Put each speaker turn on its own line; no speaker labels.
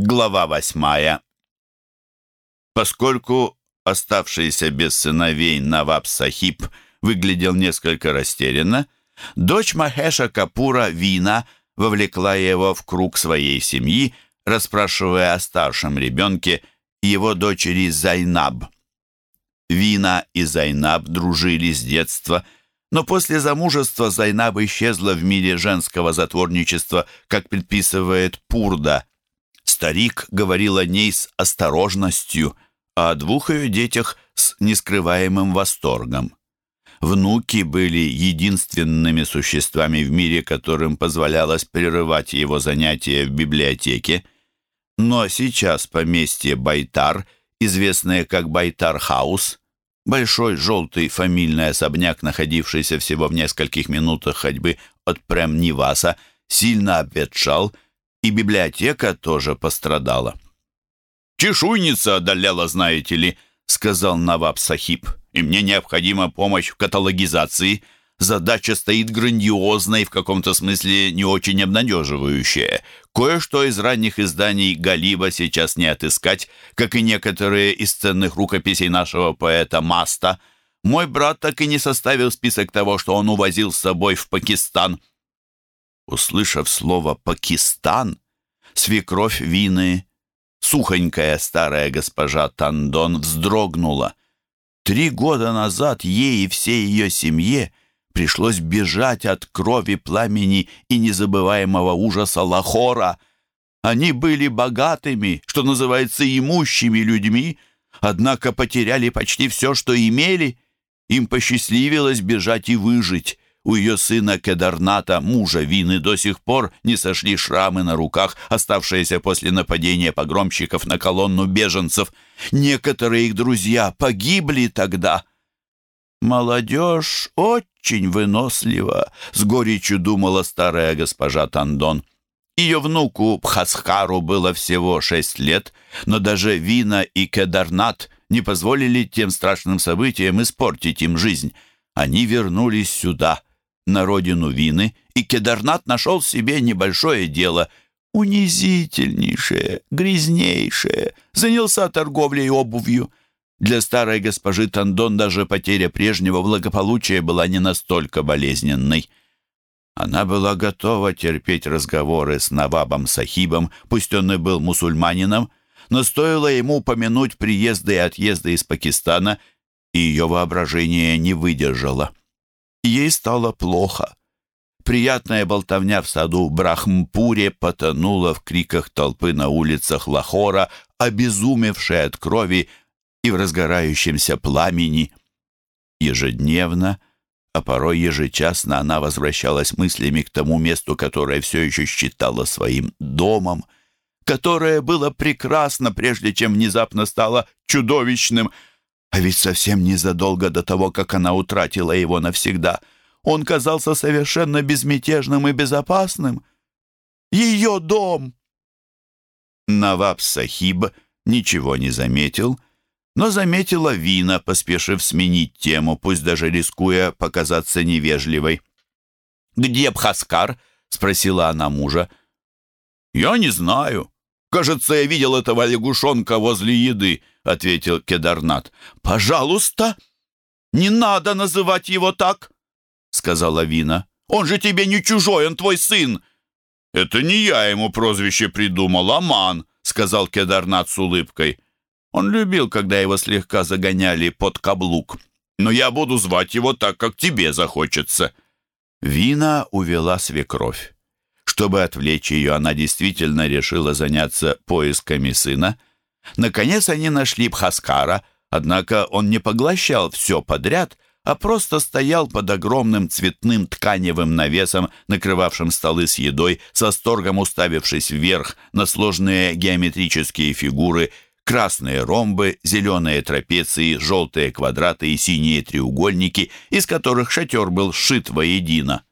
Глава восьмая. Поскольку оставшийся без сыновей Наваб Сахиб выглядел несколько растерянно, дочь Махеша Капура Вина вовлекла его в круг своей семьи, расспрашивая о старшем ребенке, его дочери Зайнаб. Вина и Зайнаб дружили с детства, но после замужества Зайнаб исчезла в мире женского затворничества, как предписывает Пурда – Старик говорил о ней с осторожностью, а о двух ее детях с нескрываемым восторгом. Внуки были единственными существами в мире, которым позволялось прерывать его занятия в библиотеке. Но сейчас поместье Байтар, известное как Байтар-хаус, большой желтый фамильный особняк, находившийся всего в нескольких минутах ходьбы от Прем-Ниваса, сильно обветшал – и библиотека тоже пострадала. «Чешуйница одолела, знаете ли», — сказал Наваб Сахиб, «и мне необходима помощь в каталогизации. Задача стоит грандиозная и в каком-то смысле не очень обнадеживающая. Кое-что из ранних изданий Галиба сейчас не отыскать, как и некоторые из ценных рукописей нашего поэта Маста. Мой брат так и не составил список того, что он увозил с собой в Пакистан». Услышав слово «Пакистан», свекровь Вины, сухонькая старая госпожа Тандон, вздрогнула. Три года назад ей и всей ее семье пришлось бежать от крови, пламени и незабываемого ужаса Лахора. Они были богатыми, что называется, имущими людьми, однако потеряли почти все, что имели. Им посчастливилось бежать и выжить. У ее сына Кедарната, мужа Вины, до сих пор не сошли шрамы на руках, оставшиеся после нападения погромщиков на колонну беженцев. Некоторые их друзья погибли тогда. «Молодежь очень вынослива», — с горечью думала старая госпожа Тандон. Ее внуку Пхасхару было всего шесть лет, но даже Вина и Кедарнат не позволили тем страшным событиям испортить им жизнь. Они вернулись сюда — на родину Вины, и Кедарнат нашел себе небольшое дело, унизительнейшее, грязнейшее, занялся торговлей обувью. Для старой госпожи Тандон даже потеря прежнего благополучия была не настолько болезненной. Она была готова терпеть разговоры с Навабом Сахибом, пусть он и был мусульманином, но стоило ему упомянуть приезды и отъезды из Пакистана, и ее воображение не выдержало. Ей стало плохо. Приятная болтовня в саду Брахмпуре потонула в криках толпы на улицах Лахора, обезумевшей от крови и в разгорающемся пламени. Ежедневно, а порой ежечасно она возвращалась мыслями к тому месту, которое все еще считала своим домом, которое было прекрасно, прежде чем внезапно стало чудовищным — а ведь совсем незадолго до того, как она утратила его навсегда, он казался совершенно безмятежным и безопасным. Ее дом! Наваб Сахиб ничего не заметил, но заметила Вина, поспешив сменить тему, пусть даже рискуя показаться невежливой. «Где Бхаскар?» — спросила она мужа. «Я не знаю. Кажется, я видел этого лягушонка возле еды», — ответил Кедарнат. «Пожалуйста, не надо называть его так», — сказала Вина. «Он же тебе не чужой, он твой сын». «Это не я ему прозвище придумал, а Ман», — сказал Кедарнат с улыбкой. Он любил, когда его слегка загоняли под каблук. «Но я буду звать его так, как тебе захочется». Вина увела свекровь. Чтобы отвлечь ее, она действительно решила заняться поисками сына. Наконец они нашли Бхаскара, однако он не поглощал все подряд, а просто стоял под огромным цветным тканевым навесом, накрывавшим столы с едой, с восторгом уставившись вверх на сложные геометрические фигуры, красные ромбы, зеленые трапеции, желтые квадраты и синие треугольники, из которых шатер был сшит воедино.